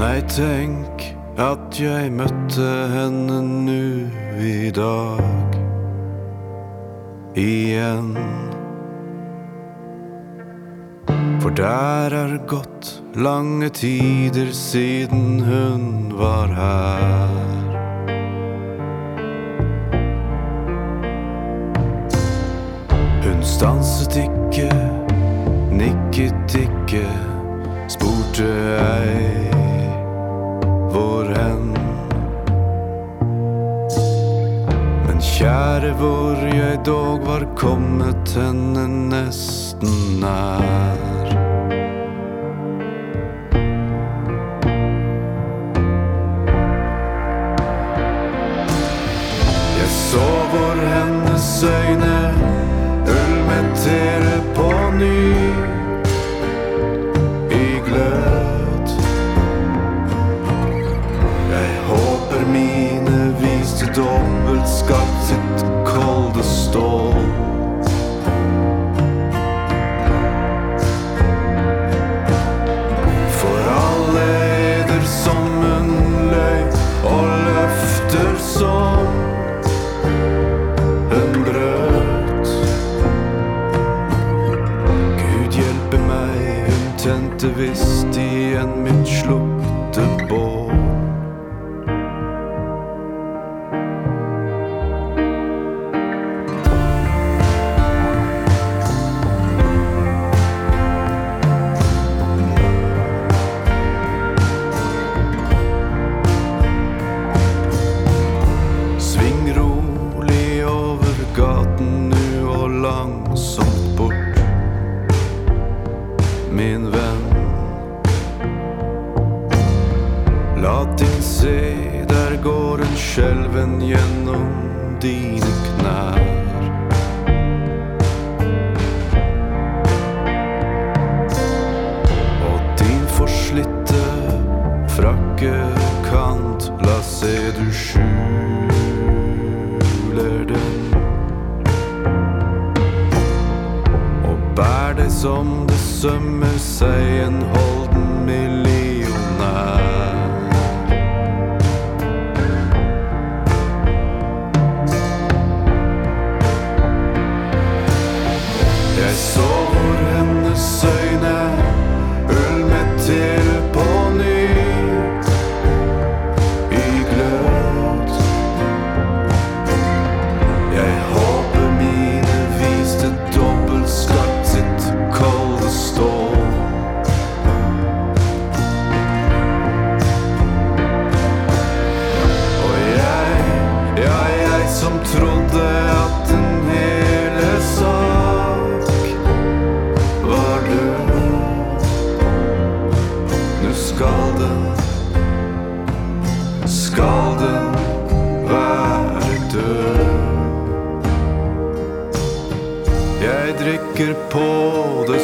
tenk at jeg møtte henne nu i dag. Igjen. For der er gått lange tider siden hun var her. Kjære, hvor jeg dog var kommet henne nesten nær. Jeg så hvor hennes øyne tente visst igjen mitt slukte bål. Min venn. La din se, der går en skjelven gjennom dine knær. Som det sømmer seg en holden Drikker på det